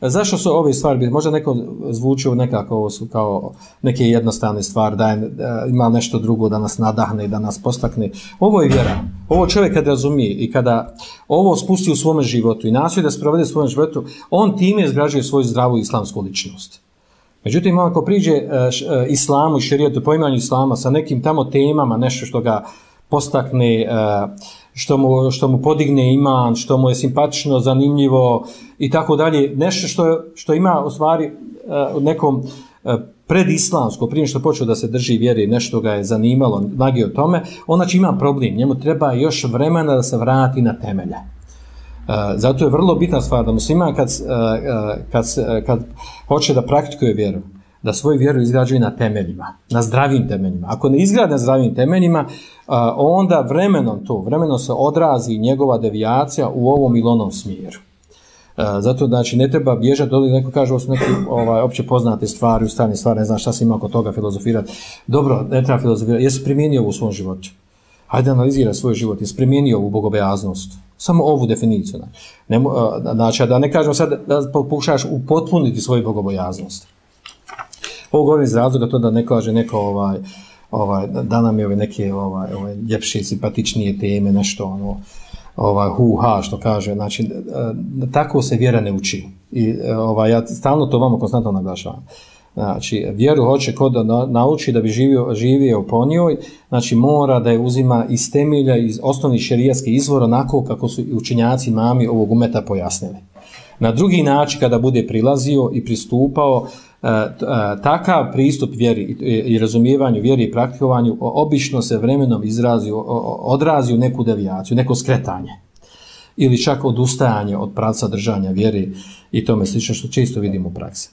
Zašto su ove stvari? Možda neko zvuči nekako su kao neke jednostavne stvari, da je, ima nešto drugo da nas nadahne, da nas postakne. Ovo je vjera. Ovo čovjek kad razumije i kada ovo spusti u svome životu i nastoji da sprovede u svome životu, on time izgrađuje svoju zdravu islamsku ličnost. Međutim, ako priđe e, e, islamu i širijetu, poimanju islama sa nekim tamo temama, nešto što ga postakne, e, što mu, što mu podigne iman, što mu je simpatično, zanimljivo i tako dalje, nešto što, što ima u stvari u nekom predislamsko, prije što počeo da se drži vjeri, nešto ga je zanimalo, nagi o tome, on znači ima problem, njemu treba još vremena da se vrati na temelje. Zato je vrlo bitna stvar da musliman kad, kad, kad hoće da praktikuje vjeru, da svoju vjeru izgrađuje na temeljima, na zdravim temeljima. Ako ne izgrade na zdravim temeljima, onda vremenom to, vremenom se odrazi njegova devijacija u ovom ili onom smjeru. Zato znači ne treba bježati doli, neko kaže ovo su neke ovaj, opće poznate stvari, ustane stvari, ne znam šta se ima oko toga filozofirati. Dobro, ne treba filozofirati, jesi primijenio u svom životu? Hajde analiziraj svoj život, jesi primijenio ovu bogobojaznost? Samo ovu definiciju. Ne, znači, da ne kažem sad da pokušaš upotpuniti svoju bogobojaznost. Ovo govorim iz razloga to da ne kaže neko ovaj, ovaj, da nam je ove neke ovaj, ovaj, ljepše, simpatičnije teme, nešto ono, ovaj, hu, ha, što kaže. Znači, tako se vjera ne uči. I ovaj, ja stalno to vama konstantno naglašavam. Znači, vjeru hoće kod da nauči da bi živio, živio po njoj, znači mora da je uzima iz temelja, iz osnovnih šerijatskih izvora, onako kako su učenjaci mami ovog umeta pojasnili. Na drugi način, kada bude prilazio i pristupao, e, e, takav pristup vjeri i razumijevanju vjeri i praktikovanju obično se vremenom izrazi, odrazi u neku devijaciju, neko skretanje ili čak odustajanje od pravca držanja vjeri i tome slično što često vidimo u praksi.